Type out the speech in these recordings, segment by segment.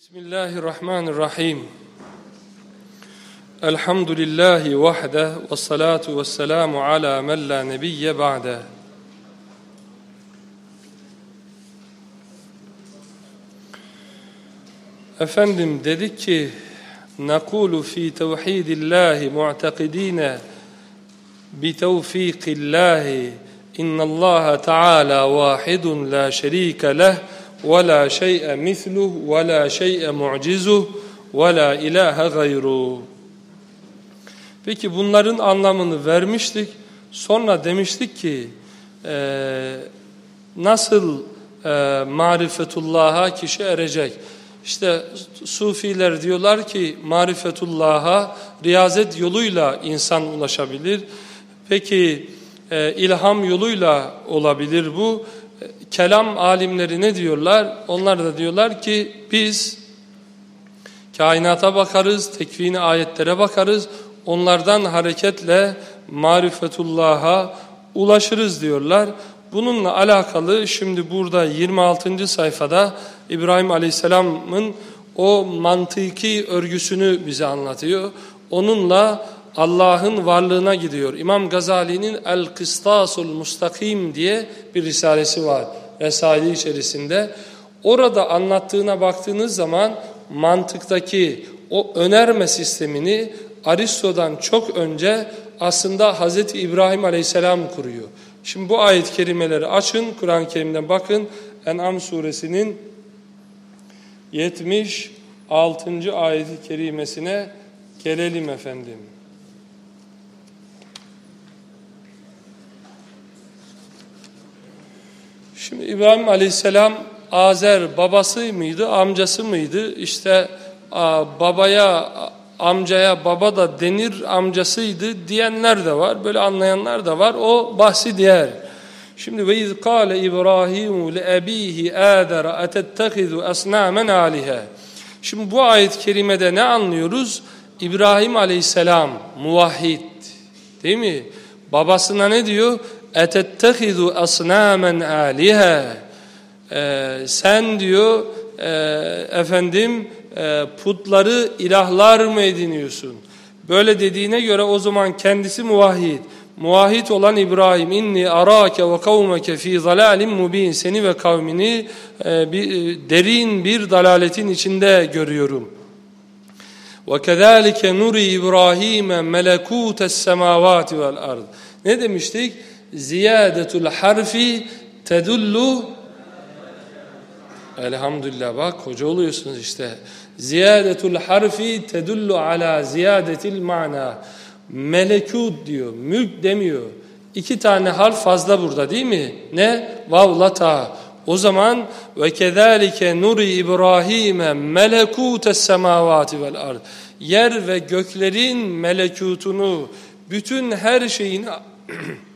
بسم الله الرحمن الرحيم الحمد لله وحده والصلاة والسلام على من لا نبي بعده Efendim dedik ki nakulu fi tevhidillahi mu'takidine bi tevfiqillahi innallaha teala vahidun la şerike leh şey'e misluh ve la şey'e mu'cizuh ve la ilahe Peki bunların anlamını vermiştik. Sonra demiştik ki e, nasıl e, marifetullah'a kişi erecek? İşte sufiler diyorlar ki marifetullah'a riyazet yoluyla insan ulaşabilir. Peki e, ilham yoluyla olabilir bu. Kelam alimleri ne diyorlar? Onlar da diyorlar ki biz kainata bakarız, tekvini ayetlere bakarız. Onlardan hareketle marifetullah'a ulaşırız diyorlar. Bununla alakalı şimdi burada 26. sayfada İbrahim Aleyhisselam'ın o mantıki örgüsünü bize anlatıyor. Onunla Allah'ın varlığına gidiyor. İmam Gazali'nin El-Kıstasul Mustakim diye bir risalesi var. Resaili içerisinde. Orada anlattığına baktığınız zaman mantıktaki o önerme sistemini Aristo'dan çok önce aslında Hazreti İbrahim Aleyhisselam kuruyor. Şimdi bu ayet-i kerimeleri açın, Kur'an-ı Kerim'den bakın. En'am suresinin 76. ayet-i kerimesine gelelim efendim. Şimdi İbrahim Aleyhisselam Azer babası mıydı, amcası mıydı? İşte babaya, amcaya baba da denir amcasıydı diyenler de var. Böyle anlayanlar da var. O bahsi diğer. Şimdi ve iz kâle İbrahim li ebihi âdera etettehizu esnâmen âlihe. Şimdi bu ayet-i kerimede ne anlıyoruz? İbrahim aleyhisselam muvahhid değil mi? Babasına ne diyor? Etettehizu esnâmen âlihe. Ee, sen diyor e, efendim e, putları ilahlar mı ediniyorsun? Böyle dediğine göre o zaman kendisi muvahhid. Muvahhid olan İbrahim inni arake ve kavmeke fi zalalim mubin seni ve kavmini e, bir, derin bir dalaletin içinde görüyorum. Kezalike nuri İbrahim'e semavati vel ard. Ne demiştik? Ziyadetul harfi tedullu Elhamdülillah bak hoca oluyorsunuz işte. Ziyadetul harfi tedullu ala ziyadetil mana. Melekut diyor, mülk demiyor. İki tane harf fazla burada değil mi? Ne? Vavlata. O zaman ve kezalike nuri İbrahim'e melekutes semavati vel ard. Yer ve göklerin melekutunu, bütün her şeyin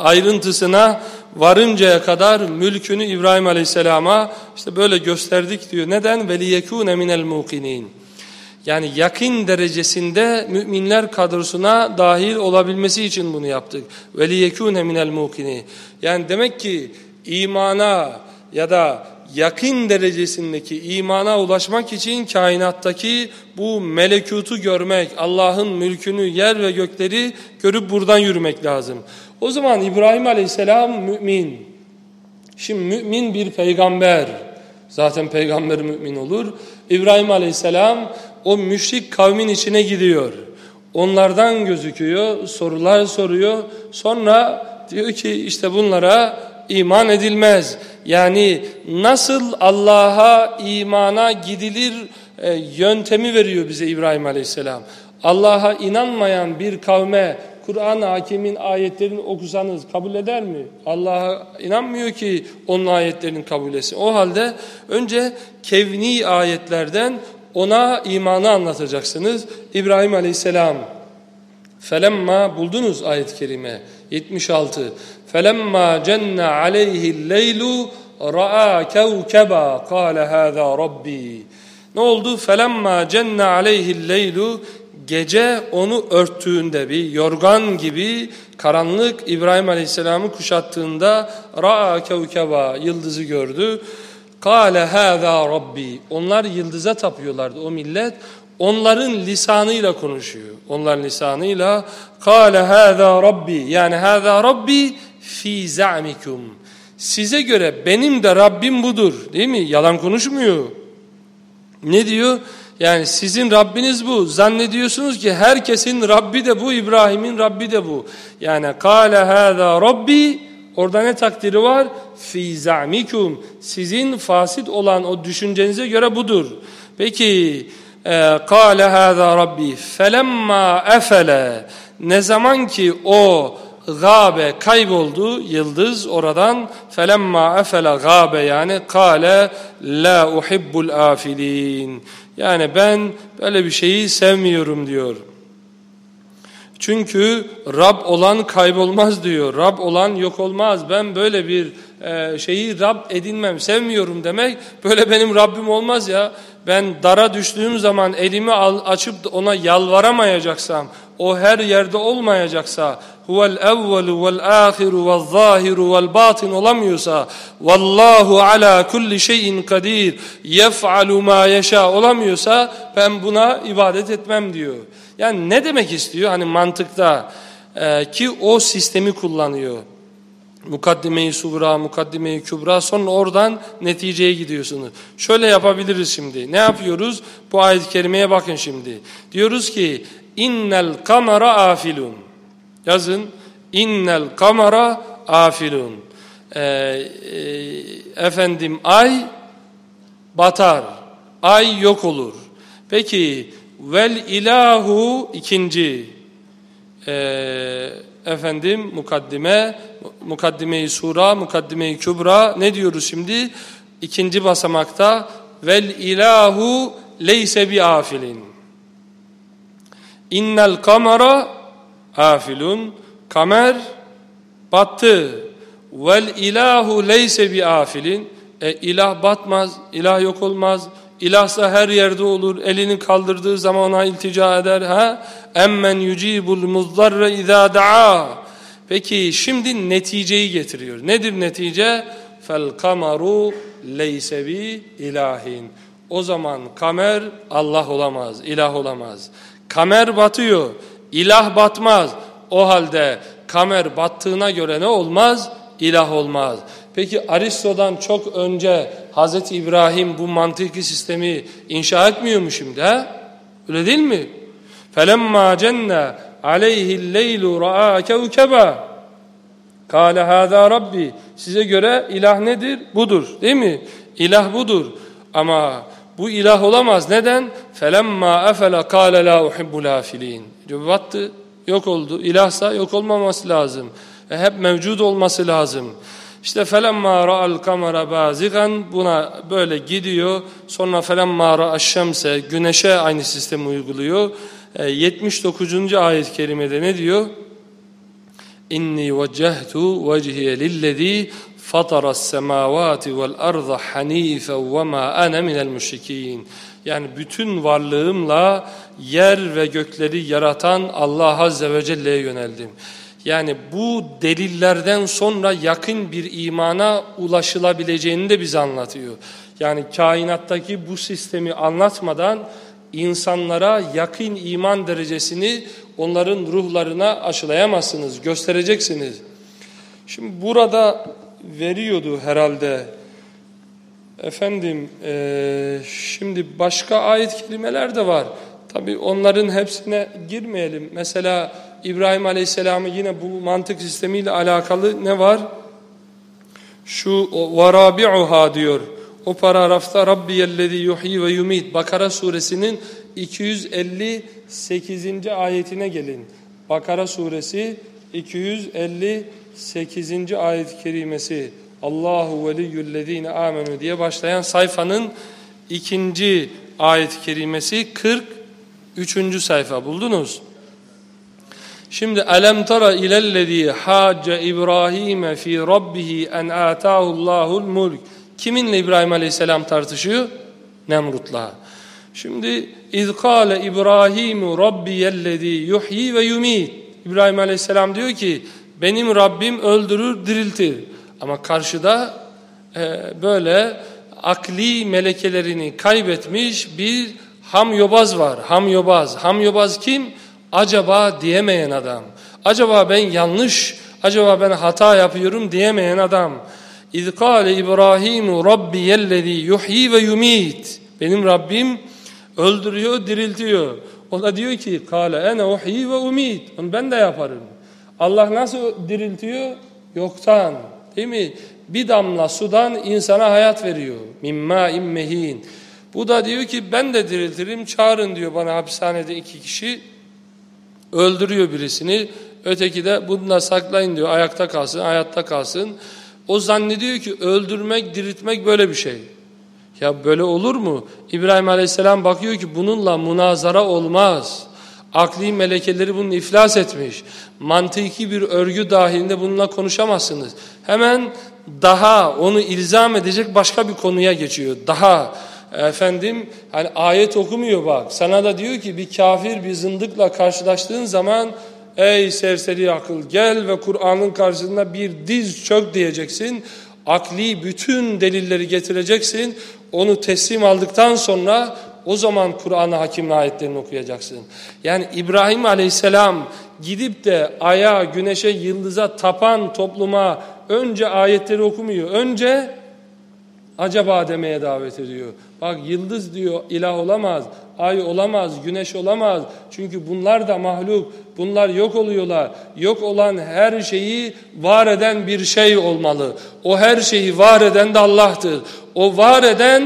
ayrıntısına varıncaya kadar mülkünü İbrahim Aleyhisselam'a işte böyle gösterdik diyor. Neden? وَلِيَكُونَ مِنَ الْمُوقِنِينَ Yani yakın derecesinde müminler kadrosuna dahil olabilmesi için bunu yaptık. وَلِيَكُونَ مِنَ الْمُوقِنِينَ Yani demek ki imana ya da yakın derecesindeki imana ulaşmak için kainattaki bu melekutu görmek, Allah'ın mülkünü, yer ve gökleri görüp buradan yürümek lazım. O zaman İbrahim Aleyhisselam mümin. Şimdi mümin bir peygamber. Zaten peygamber mümin olur. İbrahim Aleyhisselam o müşrik kavmin içine gidiyor. Onlardan gözüküyor, sorular soruyor. Sonra diyor ki işte bunlara iman edilmez. Yani nasıl Allah'a imana gidilir e, yöntemi veriyor bize İbrahim Aleyhisselam. Allah'a inanmayan bir kavme Kur'an-ı Hakim'in ayetlerini okusanız kabul eder mi? Allah'a inanmıyor ki onun ayetlerinin kabul etsin. O halde önce kevni ayetlerden ona imanı anlatacaksınız. İbrahim Aleyhisselam Felemma buldunuz ayet-i kerime 76 Felemma cenne aleyhi'l leylu ra'a kevkeba kâle hâzâ rabbi Ne oldu? Felemma cenne aleyhi'l leylu gece onu örttüğünde bir yorgan gibi karanlık İbrahim Aleyhisselam'ı kuşattığında ra'a kevkeba yıldızı gördü. Kale hâzâ rabbi. Onlar yıldıza tapıyorlardı o millet. Onların lisanıyla konuşuyor. Onların lisanıyla kâle hâzâ rabbi. Yani hâzâ rabbi fî za'mikum. Size göre benim de Rabbim budur. Değil mi? Yalan konuşmuyor. Ne diyor? Yani sizin Rabbiniz bu. Zannediyorsunuz ki herkesin Rabbi de bu, İbrahim'in Rabbi de bu. Yani kâle hâzâ rabbi Orada ne takdiri var? Fî za'mikum. Sizin fasit olan o düşüncenize göre budur. Peki kâle hâzâ rabbi felemma efele ne zaman ki o gâbe kayboldu yıldız oradan felemma efele gâbe yani kâle la uhibbul afilin yani ben böyle bir şeyi sevmiyorum diyor. Çünkü Rab olan kaybolmaz diyor. Rab olan yok olmaz. Ben böyle bir e, şeyi Rab edinmem, sevmiyorum demek. Böyle benim Rabbim olmaz ya. Ben dara düştüğüm zaman elimi açıp ona yalvaramayacaksam, o her yerde olmayacaksa, huvel evvelu vel ahiru vel zahiru vel batin olamıyorsa, vallahu ala kulli şeyin kadir, yef'alu ma yeşâ olamıyorsa, ben buna ibadet etmem diyor. Yani ne demek istiyor? Hani mantıkta e, ki o sistemi kullanıyor. Mukaddime-i Sugra, Mukaddime-i Kübra sonra oradan neticeye gidiyorsunuz. Şöyle yapabiliriz şimdi. Ne yapıyoruz? Bu ayet-i kerimeye bakın şimdi. Diyoruz ki innel kamera afilun. Yazın innel kamera afilun. Ee, e, efendim ay batar. Ay yok olur. Peki vel ilahu ikinci e, efendim mukaddime mukaddime-i sura mukaddime-i kübra ne diyoruz şimdi ikinci basamakta vel ilahu leyse bi afilin innel kamera afilun kamer battı vel ilahu leyse bi afilin e, ilah batmaz ilah yok olmaz İlahsa her yerde olur. Elini kaldırdığı zaman ona iltica eder. Ha? Emmen yucibul muzdarre izâ da'a. Peki şimdi neticeyi getiriyor. Nedir netice? Fel kamaru leyse bi ilahin. O zaman kamer Allah olamaz, ilah olamaz. Kamer batıyor, ilah batmaz. O halde kamer battığına göre ne olmaz? İlah olmaz. Peki Aristo'dan çok önce Hazreti İbrahim bu mantıki sistemi inşa etmiyor mu şimdi? He? Öyle değil mi? فَلَمَّا جَنَّ عَلَيْهِ اللَّيْلُ رَآ كَوْكَبًا Kale hâzâ Rabbi. Size göre ilah nedir? Budur. Değil mi? İlah budur. Ama bu ilah olamaz. Neden? فَلَمَّا أَفَلَ قَالَ لَا اُحِبُّ الْاَفِلِينَ Battı. Yok oldu. İlahsa yok olmaması lazım. E hep mevcut olması lazım. İşte felemma ra'al kamera bazigan buna böyle gidiyor. Sonra felemma ra'aş şemse güneşe aynı sistemi uyguluyor. E, 79. ayet-i kerimede ne diyor? İnni vecehtu vecihiye lillezî vel arda hanifen ve ma ana minel müşrikîn. Yani bütün varlığımla yer ve gökleri yaratan Allah Azze ve Celle'ye yöneldim. Yani bu delillerden sonra yakın bir imana ulaşılabileceğini de bize anlatıyor. Yani kainattaki bu sistemi anlatmadan insanlara yakın iman derecesini onların ruhlarına aşılayamazsınız, göstereceksiniz. Şimdi burada veriyordu herhalde. Efendim, e, şimdi başka ayet kelimeler de var. Tabi onların hepsine girmeyelim. Mesela İbrahim Aleyhisselam'ı yine bu mantık sistemiyle alakalı ne var? Şu varabi'uha diyor. O paragrafta Rabbiyellezi yuhyi ve yumit Bakara suresinin 258. ayetine gelin. Bakara suresi 258. ayet-i kerimesi Allahu veliyyüllezine amenu diye başlayan sayfanın ikinci ayet-i kerimesi 43. sayfa buldunuz. Şimdi elem tara ilellezî hacce İbrahim fi rabbih en ataahullahul mulk. Kiminle İbrahim Aleyhisselam tartışıyor? Nemrut'la. Şimdi iz kâle İbrahimu rabbiyellezî yuhyi ve yumit. İbrahim Aleyhisselam diyor ki benim Rabbim öldürür, diriltir. Ama karşıda e, böyle akli melekelerini kaybetmiş bir ham yobaz var. Ham yobaz. Ham yobaz kim? Acaba diyemeyen adam. Acaba ben yanlış, acaba ben hata yapıyorum diyemeyen adam. İz kâle İbrahimu Rabbiyellezî yuhyi ve yumit. Benim Rabbim öldürüyor, diriltiyor. O da diyor ki kâle ene uhyi ve umit. Onu ben de yaparım. Allah nasıl diriltiyor? Yoktan. Değil mi? Bir damla sudan insana hayat veriyor. Mimma immehin. Bu da diyor ki ben de diriltirim. Çağırın diyor bana hapishanede iki kişi. Öldürüyor birisini. Öteki de bununla saklayın diyor. Ayakta kalsın, hayatta kalsın. O zannediyor ki öldürmek, diriltmek böyle bir şey. Ya böyle olur mu? İbrahim Aleyhisselam bakıyor ki bununla münazara olmaz. Akli melekeleri bunun iflas etmiş. Mantıki bir örgü dahilinde bununla konuşamazsınız. Hemen daha onu ilzam edecek başka bir konuya geçiyor. Daha efendim hani ayet okumuyor bak. Sana da diyor ki bir kafir bir zındıkla karşılaştığın zaman ey serseri akıl gel ve Kur'an'ın karşısında bir diz çök diyeceksin. Akli bütün delilleri getireceksin. Onu teslim aldıktan sonra o zaman Kur'an'ı hakim ayetlerini okuyacaksın. Yani İbrahim aleyhisselam gidip de aya, güneşe, yıldıza tapan topluma önce ayetleri okumuyor. Önce acaba demeye davet ediyor. Bak yıldız diyor ilah olamaz, ay olamaz, güneş olamaz. Çünkü bunlar da mahluk, bunlar yok oluyorlar. Yok olan her şeyi var eden bir şey olmalı. O her şeyi var eden de Allah'tır. O var eden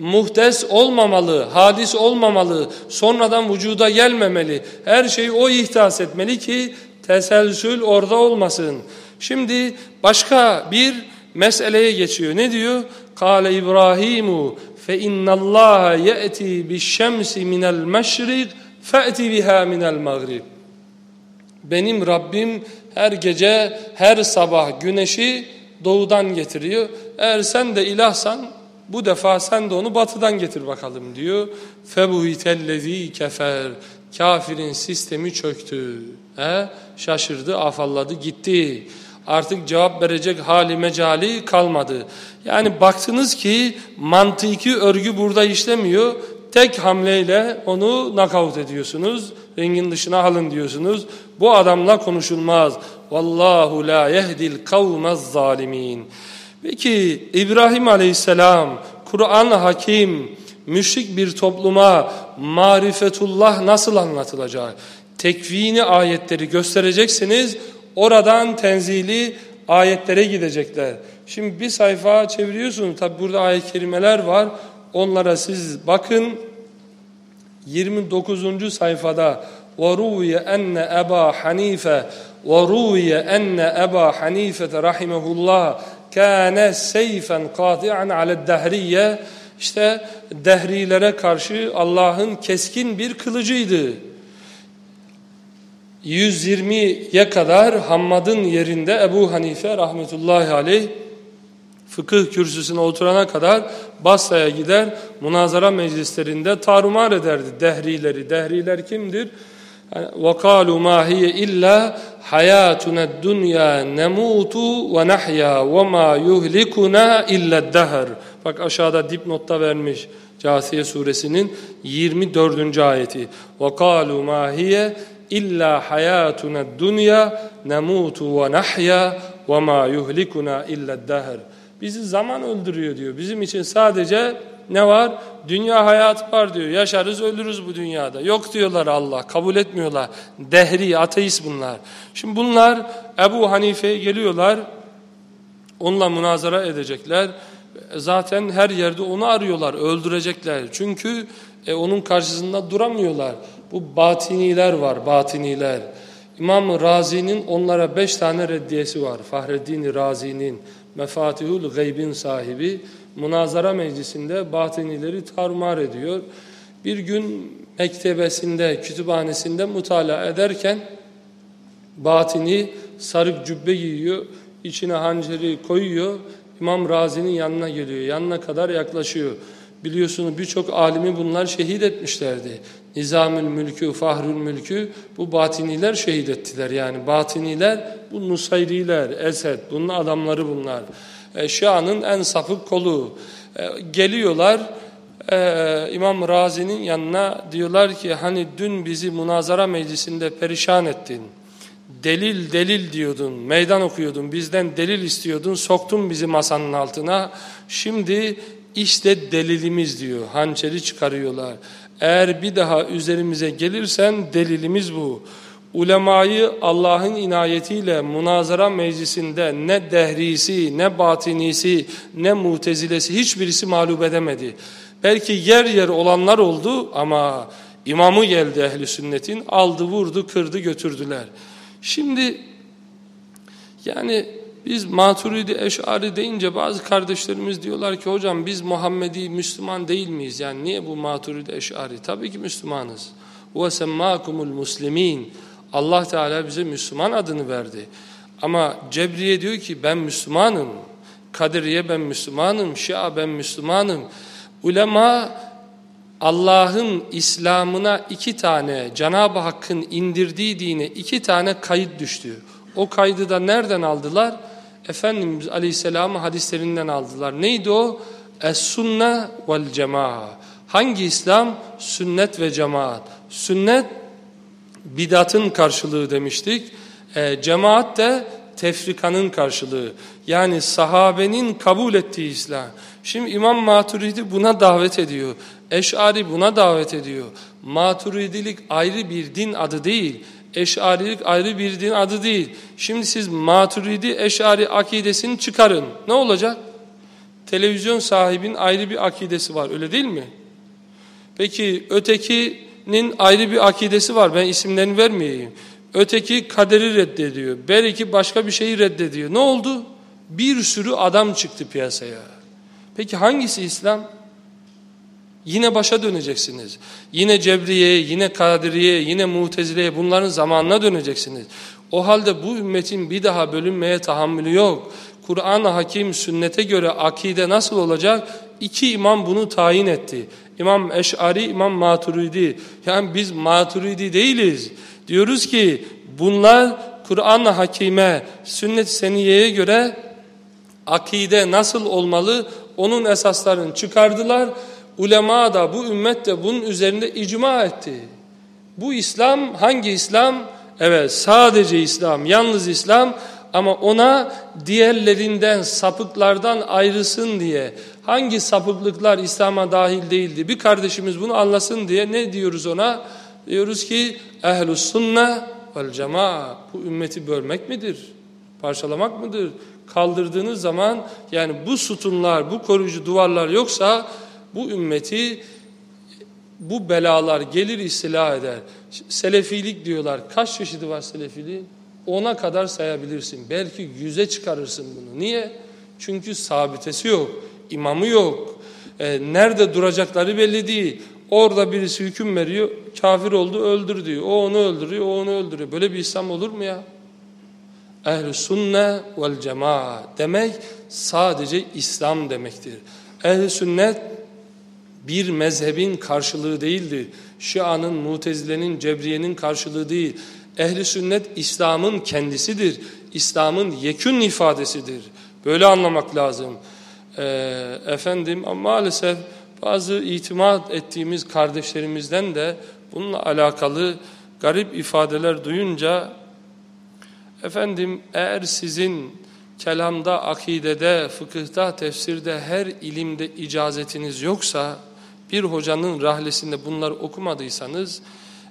muhtes olmamalı, hadis olmamalı, sonradan vücuda gelmemeli. Her şeyi o ihtas etmeli ki teselsül orada olmasın. Şimdi başka bir meseleye geçiyor. Ne diyor? Kale İbrahimu fe innallaha ye'ti bi'ş-şemsi minel meşrik fe'ti biha minel mağrib. Benim Rabbim her gece, her sabah güneşi doğudan getiriyor. Eğer sen de ilahsan bu defa sen de onu batıdan getir bakalım diyor. Febuhitellezî kefer. Kafirin sistemi çöktü. He? Şaşırdı, afalladı, gitti. Artık cevap verecek hali mecali kalmadı. Yani baktınız ki mantıki örgü burada işlemiyor. Tek hamleyle onu nakavt ediyorsunuz. Rengin dışına alın diyorsunuz. Bu adamla konuşulmaz. Vallahu la yehdil kavmez zalimin. Peki İbrahim aleyhisselam Kur'an hakim müşrik bir topluma marifetullah nasıl anlatılacak? Tekvini ayetleri göstereceksiniz. Oradan tenzili ayetlere gidecekler. Şimdi bir sayfa çeviriyorsunuz. Tabi burada ayet kelimeler var. Onlara siz bakın. 29. sayfada وَرُوِيَ أَنَّ أَبَا حَن۪يفَ وَرُوِيَ أَنَّ أَبَا حَن۪يفَةَ رَحِمَهُ اللّٰهِ kâne seyfen kâti'an aled dehriye işte dehrilere karşı Allah'ın keskin bir kılıcıydı. 120'ye kadar Hammad'ın yerinde Ebu Hanife rahmetullahi aleyh fıkıh kürsüsüne oturana kadar Basra'ya gider münazara meclislerinde tarumar ederdi dehrileri. Dehriler kimdir? وَقَالُوا مَا هِيَ إِلَّا حَيَاتُنَا الدُّنْيَا نَمُوتُ وَنَحْيَا وَمَا يُهْلِكُنَا إِلَّا الدَّهَرِ Bak aşağıda dipnotta vermiş Câsiye suresinin 24. ayeti. وَقَالُوا مَا هِيَ إِلَّا حَيَاتُنَا الدُّنْيَا نَمُوتُ وَنَحْيَا وَمَا يُهْلِكُنَا إِلَّا الدَّهَرِ Bizi zaman öldürüyor diyor. Bizim için sadece ne var? Dünya hayatı var diyor. Yaşarız ölürüz bu dünyada. Yok diyorlar Allah. Kabul etmiyorlar. Dehri, ateist bunlar. Şimdi bunlar Ebu Hanife'ye geliyorlar. Onunla münazara edecekler. Zaten her yerde onu arıyorlar. Öldürecekler. Çünkü e, onun karşısında duramıyorlar. Bu batiniler var. Batiniler. İmam Razi'nin onlara beş tane reddiyesi var. Fahreddin Razi'nin Mefatihul Gayb'in sahibi münazara meclisinde batinileri tarumar ediyor. Bir gün mektebesinde, kütüphanesinde mutala ederken batini sarık cübbe giyiyor, içine hanceri koyuyor, İmam Razi'nin yanına geliyor, yanına kadar yaklaşıyor. Biliyorsunuz birçok alimi bunlar şehit etmişlerdi. Nizamül Mülkü, Fahrül Mülkü bu batiniler şehit ettiler. Yani batiniler bu Nusayriler, Esed, bunun adamları bunlar. E, Şia'nın en sapık kolu. E, geliyorlar e, İmam Razi'nin yanına diyorlar ki hani dün bizi münazara meclisinde perişan ettin. Delil delil diyordun, meydan okuyordun, bizden delil istiyordun, soktun bizi masanın altına. Şimdi işte delilimiz diyor, hançeri çıkarıyorlar. Eğer bir daha üzerimize gelirsen delilimiz bu Ulemayı Allah'ın inayetiyle münazara meclisinde ne dehrisi, ne batinisi, ne mutezilesi hiçbirisi mağlup edemedi. Belki yer yer olanlar oldu ama imamı geldi ehli sünnetin aldı vurdu kırdı götürdüler. Şimdi yani biz maturidi eşari deyince bazı kardeşlerimiz diyorlar ki hocam biz Muhammedi Müslüman değil miyiz? Yani niye bu maturidi eşari? Tabii ki Müslümanız. وَسَمَّاكُمُ الْمُسْلِم۪ينَ Allah Teala bize Müslüman adını verdi. Ama Cebriye diyor ki ben Müslümanım. Kadiriye ben Müslümanım. Şia ben Müslümanım. Ulema Allah'ın İslam'ına iki tane Cenab-ı Hakk'ın indirdiği dine iki tane kayıt düştü. O kaydı da nereden aldılar? Efendimiz Aleyhisselam'ı hadislerinden aldılar. Neydi o? Es-sünne vel cema'a. Hangi İslam? Sünnet ve cemaat. Sünnet bidatın karşılığı demiştik. E, cemaat de tefrikanın karşılığı. Yani sahabenin kabul ettiği İslam. Şimdi İmam Maturidi buna davet ediyor. Eş'ari buna davet ediyor. Maturidilik ayrı bir din adı değil. Eş'arilik ayrı bir din adı değil. Şimdi siz Maturidi Eş'ari akidesini çıkarın. Ne olacak? Televizyon sahibinin ayrı bir akidesi var öyle değil mi? Peki ötekinin ayrı bir akidesi var ben isimlerini vermeyeyim. Öteki kaderi reddediyor. Belki başka bir şeyi reddediyor. Ne oldu? Bir sürü adam çıktı piyasaya. Peki hangisi İslam? Yine başa döneceksiniz. Yine Cebriye, yine Kadiriye, yine Mutezile'ye bunların zamanına döneceksiniz. O halde bu ümmetin bir daha bölünmeye tahammülü yok. Kur'an-ı Hakim sünnete göre akide nasıl olacak? İki imam bunu tayin etti. İmam Eş'ari, İmam Maturidi. Yani biz Maturidi değiliz. Diyoruz ki bunlar Kur'an-ı Hakime, sünnet-i seniyeye göre akide nasıl olmalı onun esaslarını çıkardılar. Ulema da bu ümmet de bunun üzerinde icma etti. Bu İslam hangi İslam? Evet sadece İslam, yalnız İslam ama ona diğerlerinden sapıklardan ayrısın diye hangi sapıklıklar İslam'a dahil değildi bir kardeşimiz bunu anlasın diye ne diyoruz ona? Diyoruz ki ehlus sünne vel cemaat bu ümmeti bölmek midir? Parçalamak mıdır? Kaldırdığınız zaman yani bu sütunlar, bu koruyucu duvarlar yoksa bu ümmeti bu belalar gelir istila eder. Selefilik diyorlar. Kaç çeşidi var selefiliğin? Ona kadar sayabilirsin. Belki yüze çıkarırsın bunu. Niye? Çünkü sabitesi yok. İmamı yok. E, nerede duracakları belli değil. Orada birisi hüküm veriyor. Kafir oldu öldür diyor. O onu öldürüyor, o onu öldürüyor. Böyle bir İslam olur mu ya? Ehl-i sünne vel cemaat demek sadece İslam demektir. Ehl-i sünnet bir mezhebin karşılığı değildir. Şia'nın, Mutezile'nin, Cebriye'nin karşılığı değil. Ehli sünnet İslam'ın kendisidir. İslam'ın yekün ifadesidir. Böyle anlamak lazım. Ee, efendim ama maalesef bazı itimat ettiğimiz kardeşlerimizden de bununla alakalı garip ifadeler duyunca efendim eğer sizin kelamda, akidede, fıkıhta, tefsirde her ilimde icazetiniz yoksa bir hocanın rahlesinde bunları okumadıysanız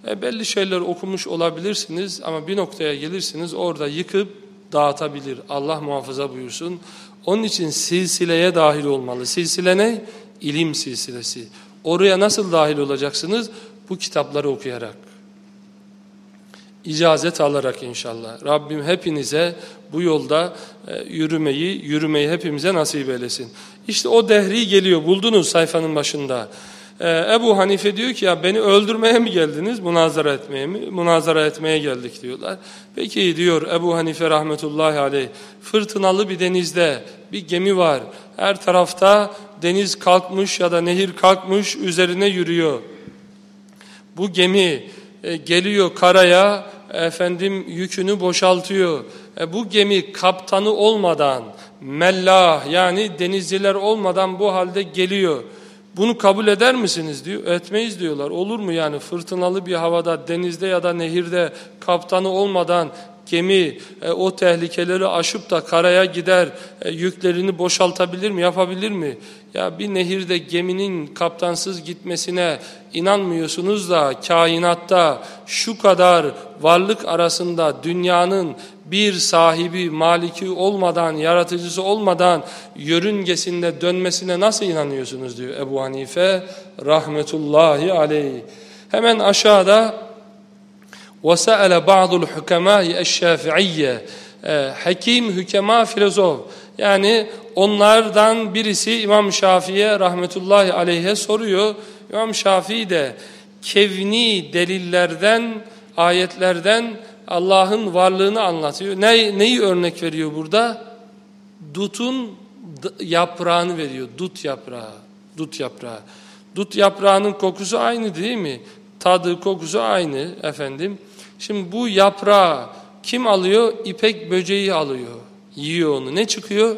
e, belli şeyler okumuş olabilirsiniz ama bir noktaya gelirsiniz orada yıkıp dağıtabilir. Allah muhafaza buyursun. Onun için silsileye dahil olmalı. Silsile ne? İlim silsilesi. Oraya nasıl dahil olacaksınız? Bu kitapları okuyarak. İcazet alarak inşallah. Rabbim hepinize bu yolda e, yürümeyi, yürümeyi hepimize nasip eylesin. İşte o dehri geliyor. Buldunuz sayfanın başında. Ee, Ebu Hanife diyor ki ya beni öldürmeye mi geldiniz, münazara etmeye mi? Münazara etmeye geldik diyorlar. Peki diyor Ebu Hanife rahmetullahi aleyh, fırtınalı bir denizde bir gemi var. Her tarafta deniz kalkmış ya da nehir kalkmış üzerine yürüyor. Bu gemi e, geliyor karaya efendim yükünü boşaltıyor. E, bu gemi kaptanı olmadan, mellah yani denizciler olmadan bu halde geliyor. Bunu kabul eder misiniz diyor. Etmeyiz diyorlar. Olur mu yani fırtınalı bir havada denizde ya da nehirde kaptanı olmadan gemi e, o tehlikeleri aşıp da karaya gider e, yüklerini boşaltabilir mi yapabilir mi? Ya bir nehirde geminin kaptansız gitmesine inanmıyorsunuz da kainatta şu kadar varlık arasında dünyanın bir sahibi, maliki olmadan, yaratıcısı olmadan yörüngesinde dönmesine nasıl inanıyorsunuz diyor Ebu Hanife rahmetullahi aleyh. Hemen aşağıda وَسَأَلَ بَعْضُ الْحُكَمَاءِ الشَّافِعِيَّ Hakim, hükema, filozof. Yani onlardan birisi İmam Şafii'ye rahmetullahi aleyhe soruyor. İmam Şafii de kevni delillerden, ayetlerden Allah'ın varlığını anlatıyor. Ne, neyi örnek veriyor burada? Dutun yaprağını veriyor. Dut yaprağı. Dut yaprağı. Dut yaprağının kokusu aynı değil mi? Tadı, kokusu aynı efendim. Şimdi bu yaprağı kim alıyor? İpek böceği alıyor. Yiyor onu. Ne çıkıyor?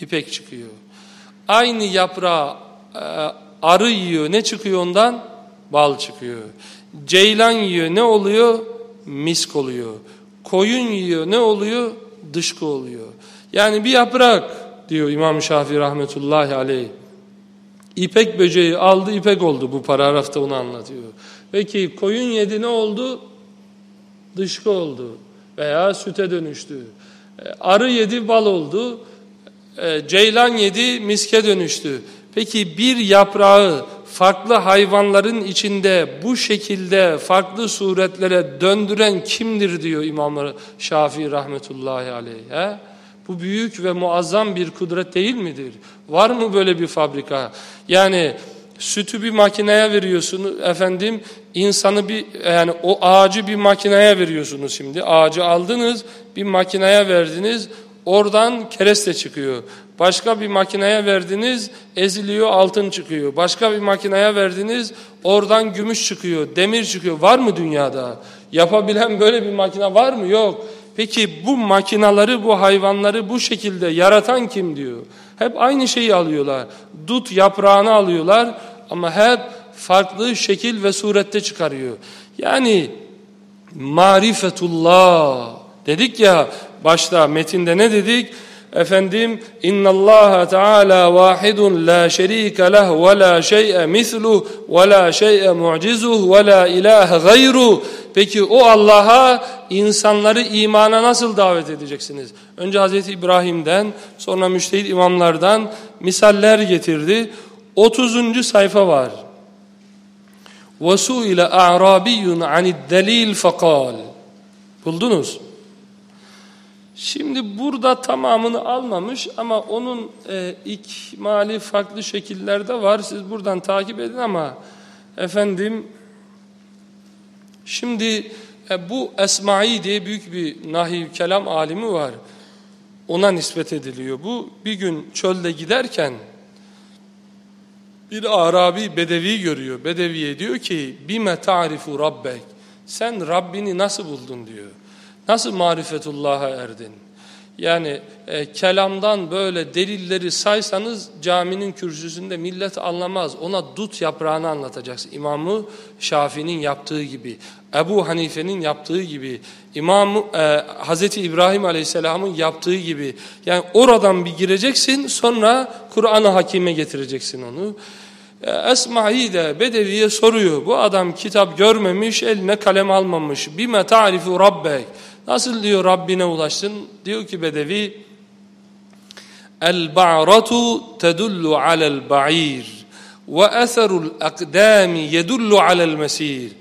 İpek çıkıyor. Aynı yaprağı e, arı yiyor. Ne çıkıyor ondan? Bal çıkıyor. Ceylan yiyor. Ne oluyor? Misk oluyor. Koyun yiyor. Ne oluyor? Dışkı oluyor. Yani bir yaprak diyor İmam Şafii rahmetullahi aleyh. İpek böceği aldı ipek oldu bu paragrafta onu anlatıyor. Peki koyun yedi ne oldu? Dışkı oldu veya süte dönüştü. E, arı yedi bal oldu. E, ceylan yedi miske dönüştü. Peki bir yaprağı farklı hayvanların içinde bu şekilde farklı suretlere döndüren kimdir diyor İmam Şafii rahmetullahi aleyh. He? Bu büyük ve muazzam bir kudret değil midir? Var mı böyle bir fabrika? Yani sütü bir makineye veriyorsunuz efendim insanı bir yani o ağacı bir makineye veriyorsunuz şimdi ağacı aldınız bir makineye verdiniz oradan kereste çıkıyor başka bir makineye verdiniz eziliyor altın çıkıyor başka bir makineye verdiniz oradan gümüş çıkıyor demir çıkıyor var mı dünyada yapabilen böyle bir makine var mı yok peki bu makinaları bu hayvanları bu şekilde yaratan kim diyor hep aynı şeyi alıyorlar. Dut yaprağını alıyorlar ama hep farklı şekil ve surette çıkarıyor. Yani marifetullah dedik ya başta metinde ne dedik? Efendim innallaha teala vahidun la şerike leh ve la şey'e misluh ve la şey'e mu'cizuh ve la ilahe gayru. Peki o Allah'a insanları imana nasıl davet edeceksiniz? Önce Hazreti İbrahim'den sonra müştehit imamlardan misaller getirdi. 30. sayfa var. وَسُئِلَ أَعْرَابِيٌّ عَنِ الدَّلِيلِ فَقَالِ Buldunuz. Şimdi burada tamamını almamış ama onun e, ikmali farklı şekillerde var. Siz buradan takip edin ama efendim şimdi e, bu Esma'i diye büyük bir nahiv kelam alimi var. Ona nispet ediliyor. Bu bir gün çölde giderken bir Arabi Bedevi görüyor. Bedeviye diyor ki bime ta'rifu rabbek. Sen Rabbini nasıl buldun diyor. Nasıl marifetullah'a erdin? Yani e, kelamdan böyle delilleri saysanız caminin kürsüsünde millet anlamaz. Ona dut yaprağını anlatacaksın. İmamı Şafii'nin yaptığı gibi, Ebu Hanife'nin yaptığı gibi, İmam e, Hazreti İbrahim Aleyhisselam'ın yaptığı gibi. Yani oradan bir gireceksin sonra Kur'an-ı Hakim'e getireceksin onu. E, Esma'i de Bedevi'ye soruyor. Bu adam kitap görmemiş, eline kalem almamış. Bime ta'rifu rabbek. Nasıl diyor Rabbine ulaştın? Diyor ki Bedevi El-ba'ratu tedullu alel ba'ir ve eserul akdami yedullu alel mesir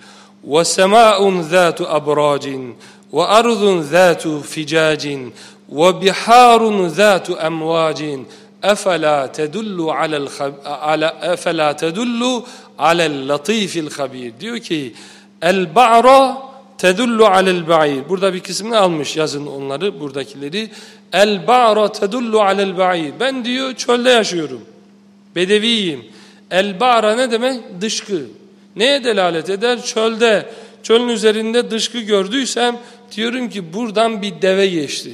ve sema'un zatu abracin ve arzun zatu ficacin ve biharun zatu emvacin efela tedullu alel ala efela tedullu alel latifil habir diyor ki el ba'ra tedullu alel ba'ir. Burada bir kısmını almış yazın onları buradakileri. El ba'ra tedullu alel ba'ir. Ben diyor çölde yaşıyorum. Bedeviyim. El ba'ra ne demek? Dışkı. Neye delalet eder? Çölde. çölün üzerinde dışkı gördüysem diyorum ki buradan bir deve geçti.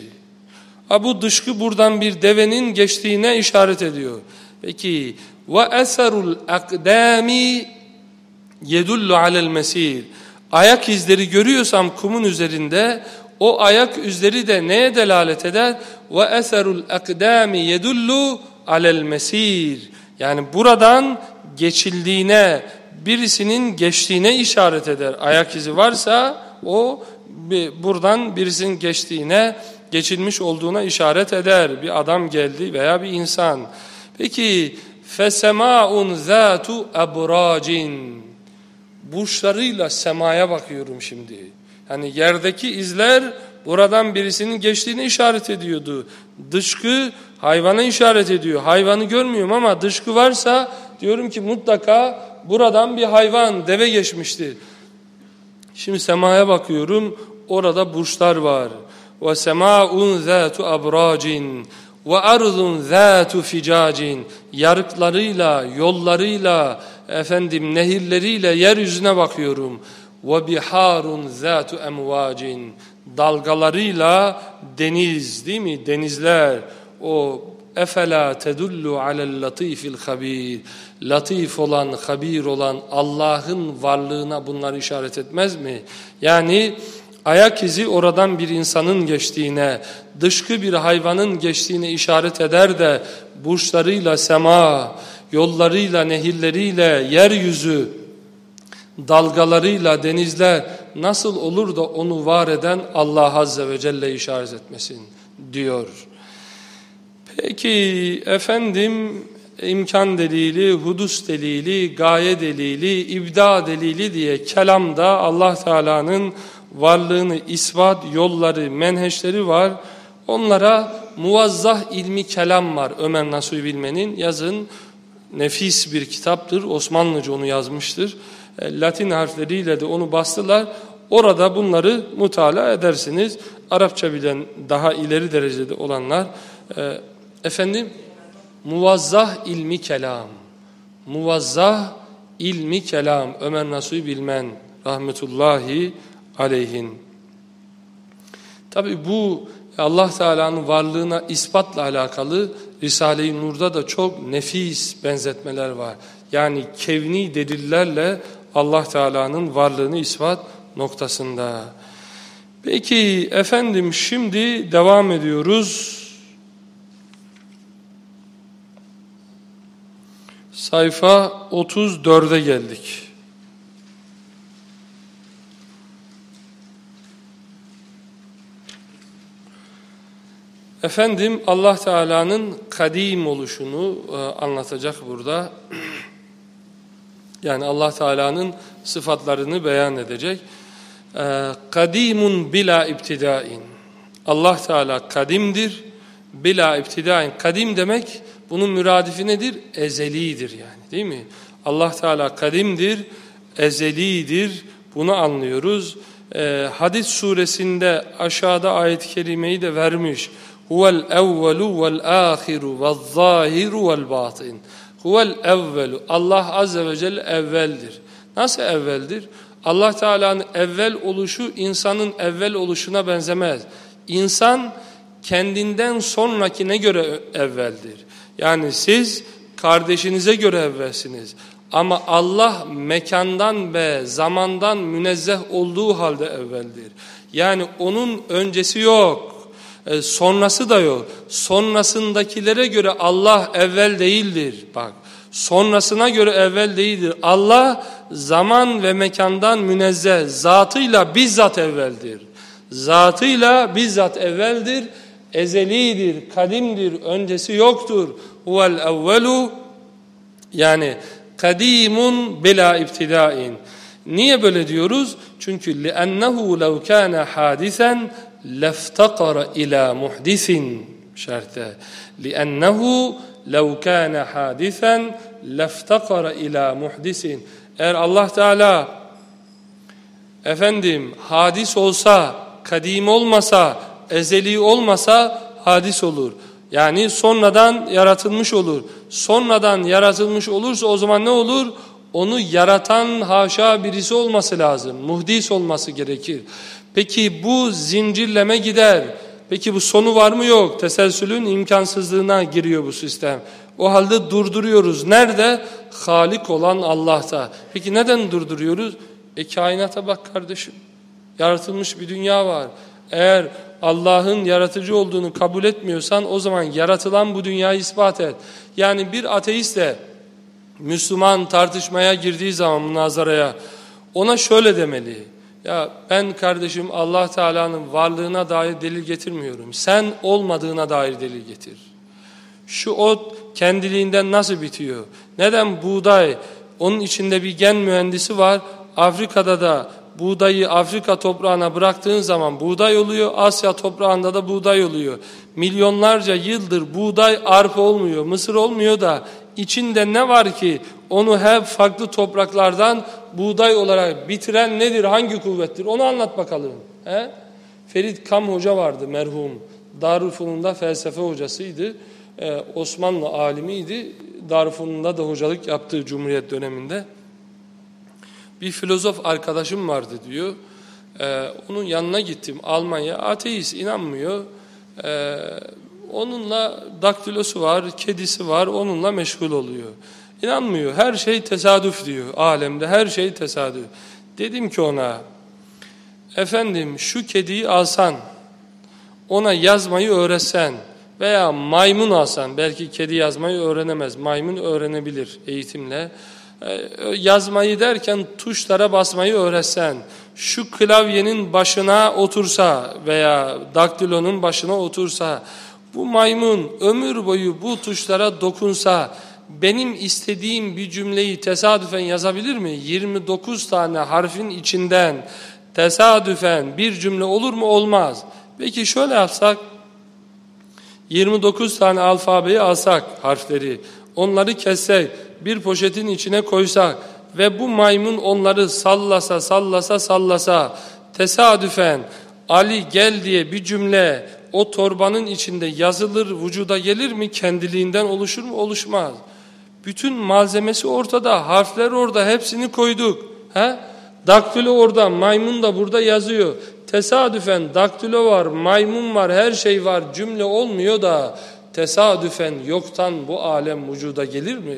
Ha bu dışkı buradan bir devenin geçtiğine işaret ediyor. Peki ve eserul akdami yedullu alel mesir. Ayak izleri görüyorsam kumun üzerinde o ayak izleri de neye delalet eder? Ve eserul akdami yedullu alel mesir. Yani buradan geçildiğine, birisinin geçtiğine işaret eder. Ayak izi varsa o buradan birisinin geçtiğine, geçilmiş olduğuna işaret eder. Bir adam geldi veya bir insan. Peki fesemaun zatu abracin. Burçlarıyla semaya bakıyorum şimdi. Yani yerdeki izler buradan birisinin geçtiğine işaret ediyordu. Dışkı hayvana işaret ediyor. Hayvanı görmüyorum ama dışkı varsa diyorum ki mutlaka buradan bir hayvan, deve geçmişti. Şimdi semaya bakıyorum. Orada burçlar var. Ve semaun zatu abracin ve arzun zatu ficacin. Yarıklarıyla, yollarıyla, efendim nehirleriyle yeryüzüne bakıyorum. Ve biharun zatu emvacin. Dalgalarıyla deniz değil mi? Denizler o efela tedullu alel latifil habir latif olan habir olan Allah'ın varlığına bunlar işaret etmez mi? Yani ayak izi oradan bir insanın geçtiğine, dışkı bir hayvanın geçtiğine işaret eder de burçlarıyla sema, yollarıyla, nehirleriyle, yeryüzü, dalgalarıyla, denizler nasıl olur da onu var eden Allah Azze ve Celle işaret etmesin diyor. Peki efendim imkan delili, hudus delili, gaye delili, ibda delili diye kelamda Allah Teala'nın varlığını ispat yolları, menheşleri var. Onlara muvazzah ilmi kelam var Ömer Nasuhi Bilmen'in yazın nefis bir kitaptır. Osmanlıca onu yazmıştır. E, Latin harfleriyle de onu bastılar. Orada bunları mutala edersiniz. Arapça bilen daha ileri derecede olanlar e, efendim muvazzah ilmi kelam. Muvazzah ilmi kelam. Ömer Nasuhi Bilmen rahmetullahi aleyhin. Tabi bu Allah Teala'nın varlığına ispatla alakalı Risale-i Nur'da da çok nefis benzetmeler var. Yani kevni delillerle Allah Teala'nın varlığını ispat noktasında. Peki efendim şimdi devam ediyoruz. Sayfa 34'e geldik. Efendim Allah Teala'nın kadim oluşunu e, anlatacak burada. Yani Allah Teala'nın sıfatlarını beyan edecek. E, kadimun bila ibtidain. Allah Teala kadimdir. Bila ibtidain. Kadim demek bunun müradifi nedir? Ezelidir yani değil mi? Allah Teala kadimdir, ezelidir. Bunu anlıyoruz. Ee, hadis suresinde aşağıda ayet-i kerimeyi de vermiş. Huvel evvelu vel ahiru vel zahiru vel batin. Huvel evvelu. Allah azze ve celle evveldir. Nasıl evveldir? Allah Teala'nın evvel oluşu insanın evvel oluşuna benzemez. İnsan kendinden sonrakine göre evveldir. Yani siz kardeşinize göre evvelsiniz. Ama Allah mekandan ve zamandan münezzeh olduğu halde evveldir. Yani onun öncesi yok. E, sonrası da yok. Sonrasındakilere göre Allah evvel değildir. Bak sonrasına göre evvel değildir. Allah zaman ve mekandan münezzeh zatıyla bizzat evveldir. Zatıyla bizzat evveldir ezelidir, kadimdir, öncesi yoktur. Huvel evvelu yani kadimun bila ibtidain. Niye böyle diyoruz? Çünkü لِأَنَّهُ لَوْ كَانَ حَادِثًا لَفْتَقَرَ إِلَى مُحْدِثٍ şerhte. لِأَنَّهُ لَوْ كَانَ حَادِثًا لَفْتَقَرَ إِلَى مُحْدِثٍ Eğer Allah Teala efendim hadis olsa, kadim olmasa, ezeli olmasa hadis olur. Yani sonradan yaratılmış olur. Sonradan yaratılmış olursa o zaman ne olur? Onu yaratan haşa birisi olması lazım. Muhdis olması gerekir. Peki bu zincirleme gider. Peki bu sonu var mı yok? Teselsülün imkansızlığına giriyor bu sistem. O halde durduruyoruz. Nerede? Halik olan Allah'ta. Peki neden durduruyoruz? E kainata bak kardeşim. Yaratılmış bir dünya var. Eğer Allah'ın yaratıcı olduğunu kabul etmiyorsan o zaman yaratılan bu dünyayı ispat et. Yani bir ateistle Müslüman tartışmaya girdiği zaman münazaraya ona şöyle demeli. Ya ben kardeşim Allah Teala'nın varlığına dair delil getirmiyorum. Sen olmadığına dair delil getir. Şu ot kendiliğinden nasıl bitiyor? Neden buğday? Onun içinde bir gen mühendisi var. Afrika'da da buğdayı Afrika toprağına bıraktığın zaman buğday oluyor. Asya toprağında da buğday oluyor. Milyonlarca yıldır buğday arpa olmuyor, mısır olmuyor da içinde ne var ki onu hep farklı topraklardan buğday olarak bitiren nedir, hangi kuvvettir onu anlat bakalım. He? Ferit Kam Hoca vardı merhum. Darülfünun'da felsefe hocasıydı. Ee, Osmanlı alimiydi. Darülfünun'da da hocalık yaptığı Cumhuriyet döneminde. Bir filozof arkadaşım vardı diyor. Ee, onun yanına gittim Almanya. Ateist inanmıyor. Ee, onunla daktilosu var, kedisi var. Onunla meşgul oluyor. İnanmıyor. Her şey tesadüf diyor. Alemde her şey tesadüf. Dedim ki ona efendim şu kediyi alsan ona yazmayı öğretsen veya maymun alsan belki kedi yazmayı öğrenemez. Maymun öğrenebilir eğitimle. Ee, yazmayı derken tuşlara basmayı öğretsen, şu klavyenin başına otursa veya daktilonun başına otursa, bu maymun ömür boyu bu tuşlara dokunsa, benim istediğim bir cümleyi tesadüfen yazabilir mi? 29 tane harfin içinden tesadüfen bir cümle olur mu? Olmaz. Peki şöyle yapsak, 29 tane alfabeyi alsak harfleri, onları kessek, bir poşetin içine koysak ve bu maymun onları sallasa sallasa sallasa tesadüfen Ali gel diye bir cümle o torbanın içinde yazılır vücuda gelir mi kendiliğinden oluşur mu oluşmaz. Bütün malzemesi ortada harfler orada hepsini koyduk. He? Daktilo orada maymun da burada yazıyor. Tesadüfen daktilo var maymun var her şey var cümle olmuyor da tesadüfen yoktan bu alem vücuda gelir mi?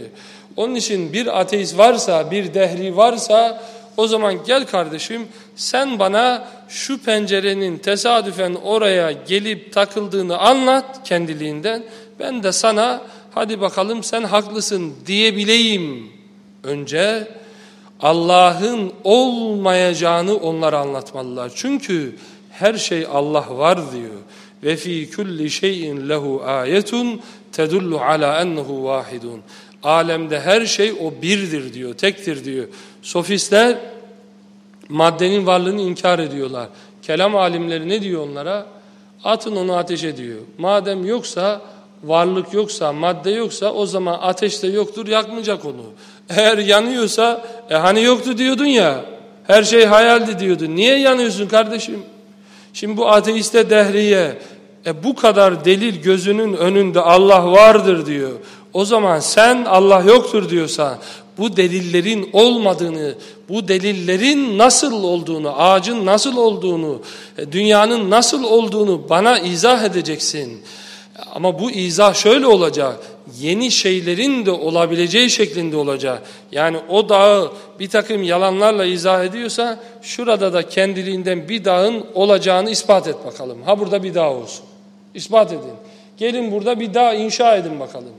Onun için bir ateist varsa, bir dehri varsa o zaman gel kardeşim sen bana şu pencerenin tesadüfen oraya gelip takıldığını anlat kendiliğinden. Ben de sana hadi bakalım sen haklısın diyebileyim. Önce Allah'ın olmayacağını onlara anlatmalılar. Çünkü her şey Allah var diyor. Ve fi kulli şeyin lehu ayetun tedullu ala ennehu vahidun. Alemde her şey o birdir diyor, tektir diyor. Sofistler maddenin varlığını inkar ediyorlar. Kelam alimleri ne diyor onlara? Atın onu ateşe diyor. Madem yoksa, varlık yoksa, madde yoksa o zaman ateş de yoktur, yakmayacak onu. Eğer yanıyorsa, e hani yoktu diyordun ya, her şey hayaldi diyordun. Niye yanıyorsun kardeşim? Şimdi bu ateiste dehriye, e bu kadar delil gözünün önünde Allah vardır diyor. O zaman sen Allah yoktur diyorsan bu delillerin olmadığını, bu delillerin nasıl olduğunu, ağacın nasıl olduğunu, e, dünyanın nasıl olduğunu bana izah edeceksin. Ama bu izah şöyle olacak. Yeni şeylerin de olabileceği şeklinde olacak. Yani o dağı bir takım yalanlarla izah ediyorsa şurada da kendiliğinden bir dağın olacağını ispat et bakalım. Ha burada bir dağ olsun. İspat edin. Gelin burada bir dağ inşa edin bakalım.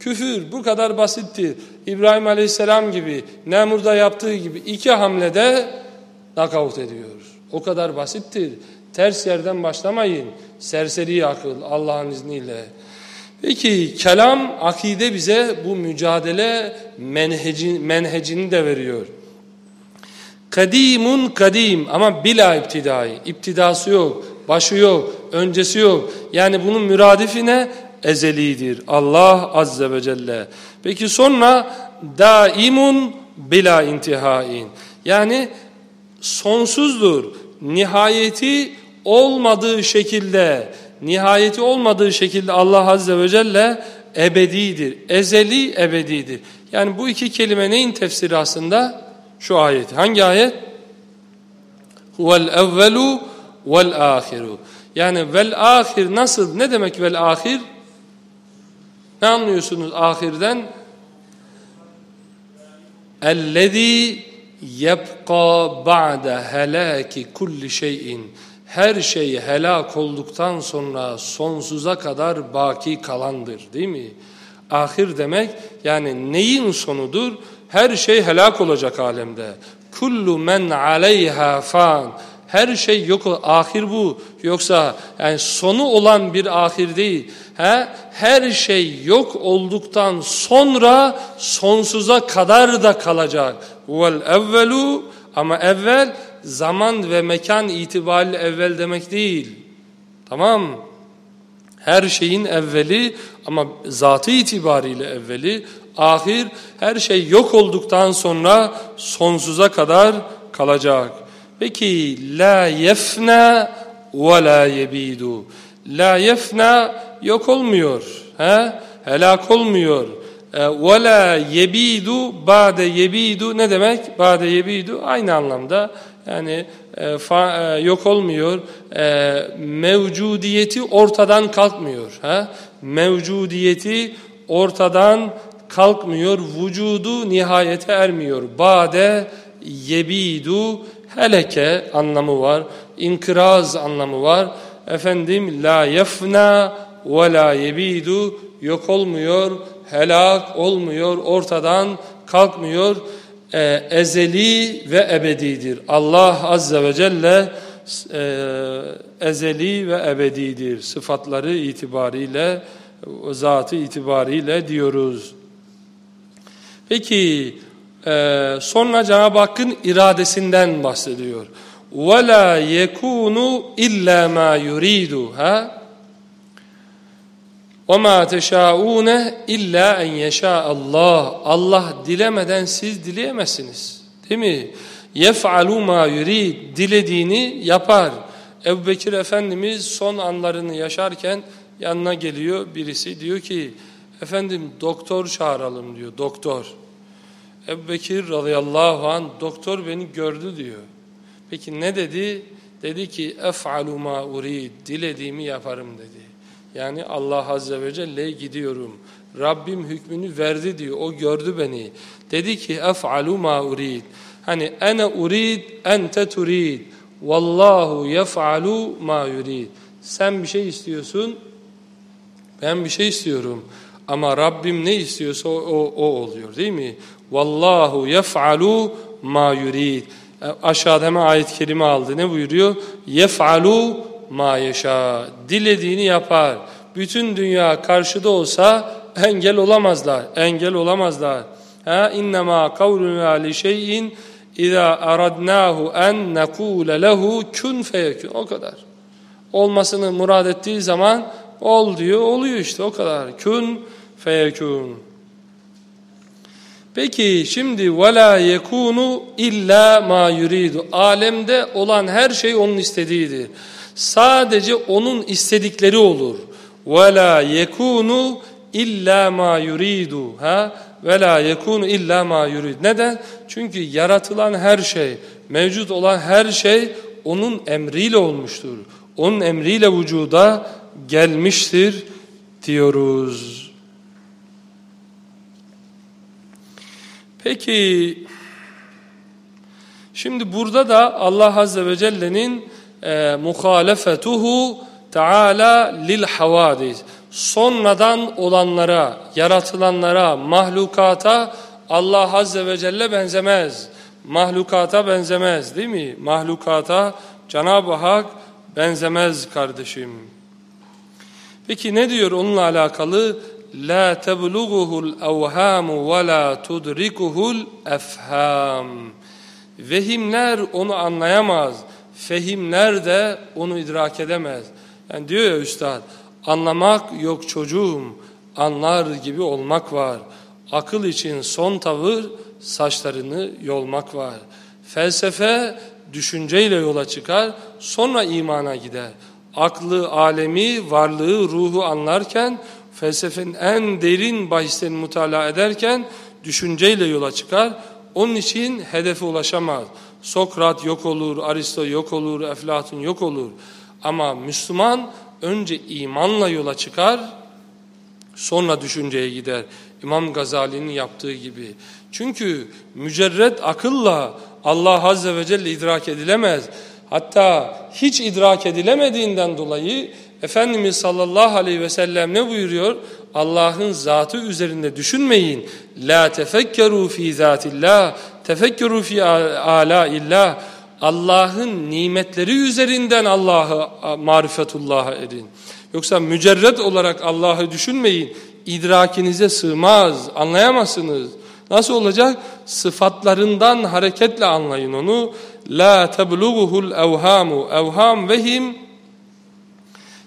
Küfür bu kadar basittir. İbrahim Aleyhisselam gibi, Nemur'da yaptığı gibi iki hamlede nakavt ediyoruz. O kadar basittir. Ters yerden başlamayın. Serseri akıl Allah'ın izniyle. Peki kelam akide bize bu mücadele menheci, menhecini de veriyor. Kadimun kadim ama bila iptidai. İptidası yok, başı yok, öncesi yok. Yani bunun müradifi ne? Ezelidir. Allah azze ve celle. Peki sonra daimun bila intihain. Yani sonsuzdur. Nihayeti olmadığı şekilde, nihayeti olmadığı şekilde Allah azze ve celle ebedidir. Ezeli ebedidir. Yani bu iki kelime neyin tefsiri aslında? Şu ayet. Hangi ayet? Huvel evvelu vel ahiru. Yani vel ahir nasıl? Ne demek vel ahir? Ne anlıyorsunuz ahirden? Ellezî yebqa ba'de helâki kulli şeyin. Her şey helak olduktan sonra sonsuza kadar baki kalandır değil mi? Ahir demek yani neyin sonudur? Her şey helak olacak alemde. Kullu men aleyha fan. Her şey yok. Ahir bu. Yoksa yani sonu olan bir ahir değil. He? Her şey yok olduktan sonra sonsuza kadar da kalacak. Vel evvelu ama evvel zaman ve mekan itibariyle evvel demek değil. Tamam Her şeyin evveli ama zatı itibariyle evveli, ahir her şey yok olduktan sonra sonsuza kadar kalacak. Peki la yefna ve la yebidu. La yefna yok olmuyor. He? Helak olmuyor. E, ve la yebidu ba'de yebidu ne demek? Ba'de yebidu aynı anlamda. Yani e, fa, e, yok olmuyor. E, mevcudiyeti ortadan kalkmıyor. Ha? Mevcudiyeti ortadan kalkmıyor. Vücudu nihayete ermiyor. Ba'de yebidu heleke anlamı var. İnkıraz anlamı var. Efendim la yefna ve la yebidu yok olmuyor, helak olmuyor, ortadan kalkmıyor. E, ezeli ve ebedidir. Allah azze ve celle e, ezeli ve ebedidir. Sıfatları itibariyle, zatı itibariyle diyoruz. Peki ee, sonra Cenab-ı Hakk'ın iradesinden bahsediyor. وَلَا يَكُونُ اِلَّا مَا يُرِيدُ ha? وَمَا تَشَاءُونَ اِلَّا اَنْ يَشَاءَ Allah Allah dilemeden siz dileyemezsiniz. Değil mi? يَفْعَلُ مَا يُرِيدُ Dilediğini yapar. Ebu Bekir Efendimiz son anlarını yaşarken yanına geliyor birisi diyor ki efendim doktor çağıralım diyor doktor. Ebu Bekir radıyallahu an doktor beni gördü diyor. Peki ne dedi? Dedi ki ef'alu ma urid dilediğimi yaparım dedi. Yani Allah azze ve celle gidiyorum. Rabbim hükmünü verdi diyor. O gördü beni. Dedi ki ef'alu ma urid. Hani ene urid ente turid. Vallahu yef'alu ma yurid. Sen bir şey istiyorsun. Ben bir şey istiyorum. Ama Rabbim ne istiyorsa o, o, o oluyor değil mi? Vallahu yef'alu ma yurid. E, aşağıda hemen ayet kelime aldı. Ne buyuruyor? Yef'alu ma yeşâ. Dilediğini yapar. Bütün dünya karşıda olsa engel olamazlar. Engel olamazlar. Ha innema kavluna li şeyin iza aradnahu en nekule lehu kun feyekun. O kadar. Olmasını murad ettiği zaman ol diyor. Oluyor işte o kadar. Kun feyekun. Peki şimdi vela yekunu illa ma yuridu. Alemde olan her şey onun istediğidir. Sadece onun istedikleri olur. Vela yekunu illa ma yuridu. Ha? Vela yekunu illa ma yurid. Neden? Çünkü yaratılan her şey, mevcut olan her şey onun emriyle olmuştur. Onun emriyle vücuda gelmiştir diyoruz. Peki şimdi burada da Allah Azze ve Celle'nin e, muhalefetuhu Teala lil havadis sonradan olanlara, yaratılanlara, mahlukata Allah Azze ve Celle benzemez. Mahlukata benzemez değil mi? Mahlukata Cenab-ı Hak benzemez kardeşim. Peki ne diyor onunla alakalı? La tebluğuhul evhamu ve la tudrikuhul efham. Vehimler onu anlayamaz. Fehimler de onu idrak edemez. Yani diyor ya üstad, anlamak yok çocuğum, anlar gibi olmak var. Akıl için son tavır saçlarını yolmak var. Felsefe düşünceyle yola çıkar, sonra imana gider. Aklı, alemi, varlığı, ruhu anlarken felsefenin en derin bahislerini mutala ederken düşünceyle yola çıkar. Onun için hedefe ulaşamaz. Sokrat yok olur, Aristo yok olur, Eflatun yok olur. Ama Müslüman önce imanla yola çıkar, sonra düşünceye gider. İmam Gazali'nin yaptığı gibi. Çünkü mücerret akılla Allah Azze ve Celle idrak edilemez. Hatta hiç idrak edilemediğinden dolayı Efendimiz sallallahu aleyhi ve sellem ne buyuruyor? Allah'ın zatı üzerinde düşünmeyin. La tefekkeru fi zatillah, tefekkeru fi ala illah. Allah'ın nimetleri üzerinden Allah'ı marifetullah'a erin. Yoksa mücerret olarak Allah'ı düşünmeyin. İdrakinize sığmaz, anlayamazsınız. Nasıl olacak? Sıfatlarından hareketle anlayın onu. La tebluğuhul evhamu. Evham vehim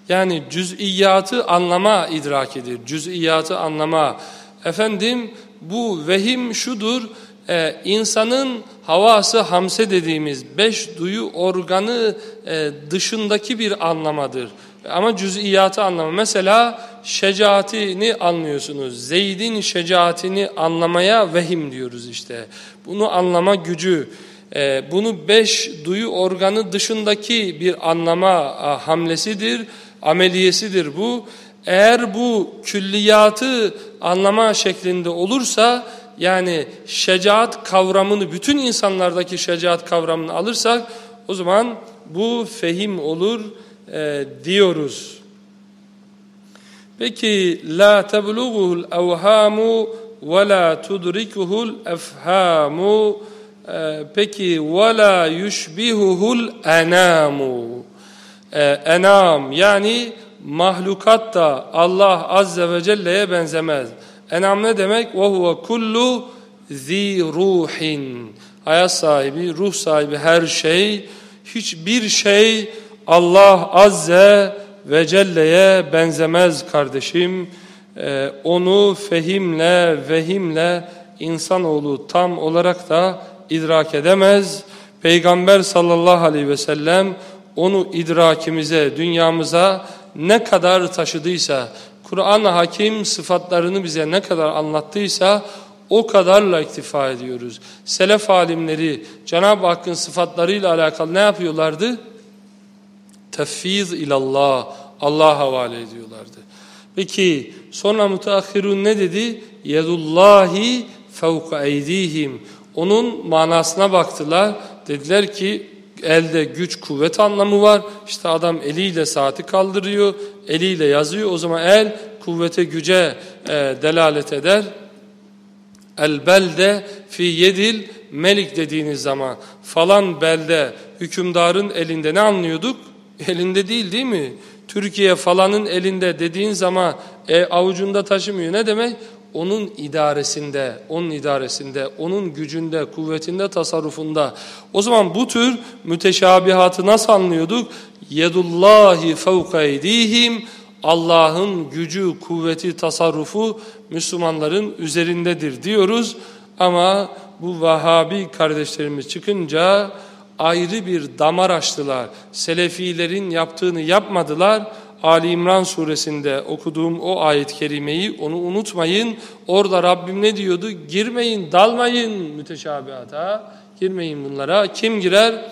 yani cüz'iyatı anlama idrakidir. Cüz'iyatı anlama. Efendim bu vehim şudur. E, insanın havası hamse dediğimiz beş duyu organı e, dışındaki bir anlamadır. Ama cüz'iyatı anlama. Mesela şecaatini anlıyorsunuz. Zeyd'in şecaatini anlamaya vehim diyoruz işte. Bunu anlama gücü. E, bunu beş duyu organı dışındaki bir anlama hamlesidir ameliyesidir bu. Eğer bu külliyatı anlama şeklinde olursa yani şecaat kavramını bütün insanlardaki şecaat kavramını alırsak o zaman bu fehim olur e, diyoruz. Peki la tebluğuhul evhamu ve la tudrikuhul efhamu e, peki ve la yushbihuhul enamu ee, enam yani mahlukat da Allah azze ve celle'ye benzemez. Enam ne demek? Ve huve kullu zi ruhin. Hayat sahibi, ruh sahibi her şey, hiçbir şey Allah azze ve celle'ye benzemez kardeşim. Ee, onu fehimle, vehimle insanoğlu tam olarak da idrak edemez. Peygamber sallallahu aleyhi ve sellem onu idrakimize, dünyamıza ne kadar taşıdıysa, Kur'an-ı Hakim sıfatlarını bize ne kadar anlattıysa o kadarla iktifa ediyoruz. Selef alimleri Cenab-ı Hakk'ın sıfatlarıyla alakalı ne yapıyorlardı? Tefviz ilallah, Allah'a havale ediyorlardı. Peki sonra müteahhirun ne dedi? Yedullahi fevka eydihim. Onun manasına baktılar. Dediler ki elde güç kuvvet anlamı var. İşte adam eliyle saati kaldırıyor, eliyle yazıyor. O zaman el kuvvete güce e, delalet eder. El belde fi yedil melik dediğiniz zaman falan belde hükümdarın elinde ne anlıyorduk? Elinde değil değil mi? Türkiye falanın elinde dediğin zaman e, avucunda taşımıyor. Ne demek? Onun idaresinde, onun idaresinde, onun gücünde, kuvvetinde, tasarrufunda. O zaman bu tür müteşabihatı nasıl anlıyorduk? Yedullahi fevka eydihim Allah'ın gücü, kuvveti, tasarrufu Müslümanların üzerindedir diyoruz. Ama bu Vahabi kardeşlerimiz çıkınca ayrı bir damar açtılar. Selefilerin yaptığını yapmadılar Ali İmran suresinde okuduğum o ayet-i kerimeyi onu unutmayın. Orada Rabbim ne diyordu? Girmeyin, dalmayın müteşabihata. Girmeyin bunlara. Kim girer?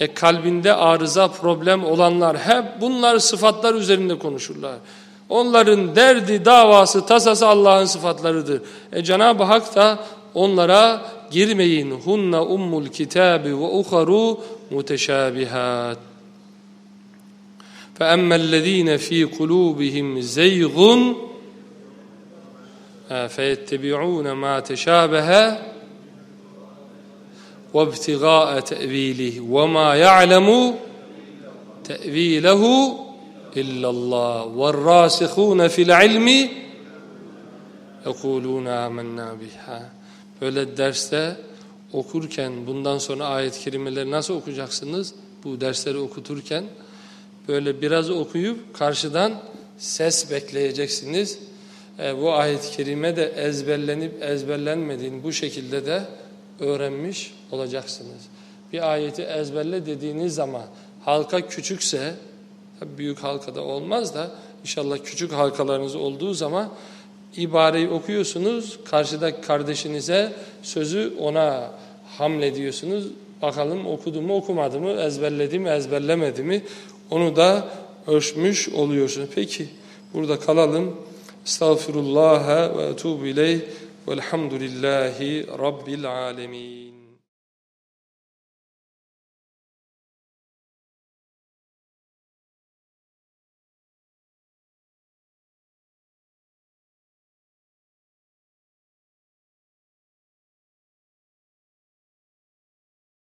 E, kalbinde arıza, problem olanlar hep bunlar sıfatlar üzerinde konuşurlar. Onların derdi, davası, tasası Allah'ın sıfatlarıdır. E, Cenab-ı Hak da onlara girmeyin. Hunna ummul kitabi ve uharu muteşabihat. فأما الذين في قلوبهم زيغ فيتبعون ما تشابه وابتغاء تأويله وما يعلم تأويله إلا الله والراسخون في العلم يقولون آمنا بها Böyle derste okurken bundan sonra ayet-i kerimeleri nasıl okuyacaksınız? Bu dersleri okuturken böyle biraz okuyup karşıdan ses bekleyeceksiniz. E, bu ayet-i kerime de ezberlenip ezberlenmediğini bu şekilde de öğrenmiş olacaksınız. Bir ayeti ezberle dediğiniz zaman halka küçükse, büyük halkada olmaz da İnşallah küçük halkalarınız olduğu zaman ibareyi okuyorsunuz. Karşıdaki kardeşinize sözü ona hamlediyorsunuz. Bakalım okudu mu okumadı mı, ezberledi mi ezberlemedi mi onu da ölçmüş oluyorsunuz. Peki burada kalalım. Estağfirullah ve etubu ileyh velhamdülillahi rabbil alemin.